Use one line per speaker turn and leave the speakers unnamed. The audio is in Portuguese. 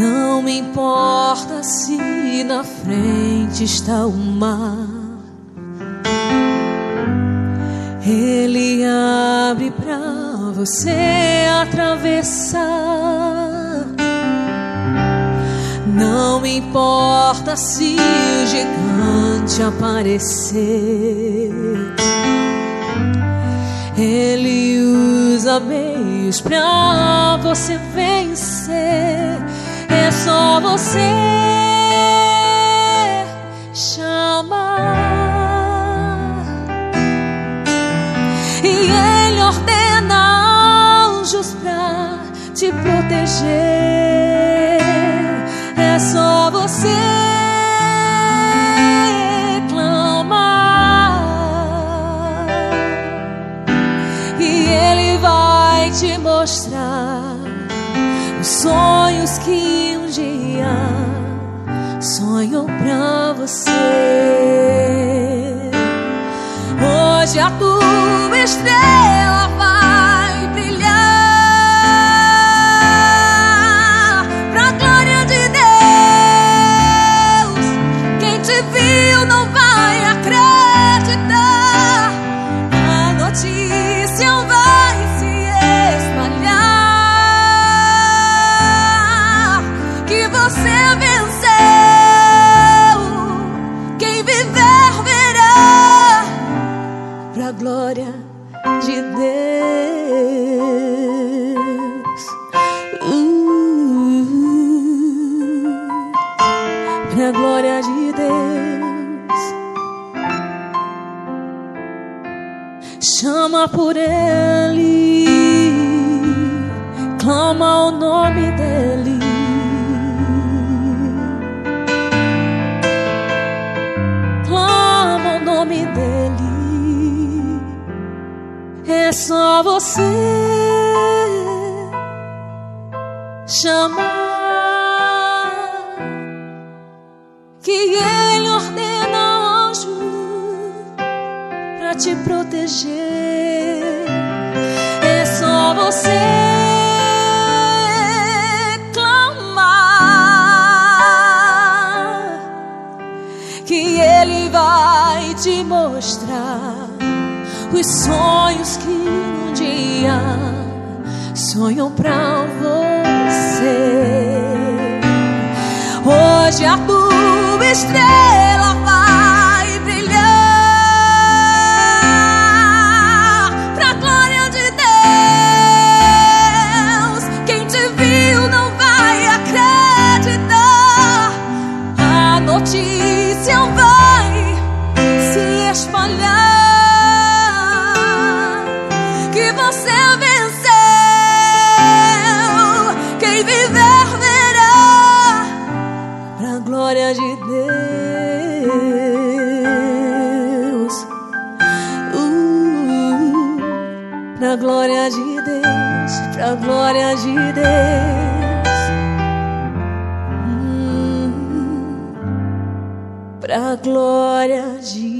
Não me importa se na frente está o mar. Ele abre pra você atravessar. Não me importa se o gigante aparecer. Ele usa meios pra você vencer. É só você chamar. E Ele ordena anjos pra te proteger. É só você mostrar os sonhos que um dia sonhou pra você. Hoje a tua estrela glória de Deus. Uh, glória de Deus. Chama por Ele, clama o nome dEle. É só você chamar que Ele ordena anjo pra te proteger. É só você que Ele vai te mostrar os sonhos que um dia sonham pra você. Hoje a tua estrela glória de Deus, pra glória de Deus. Hum, pra glória de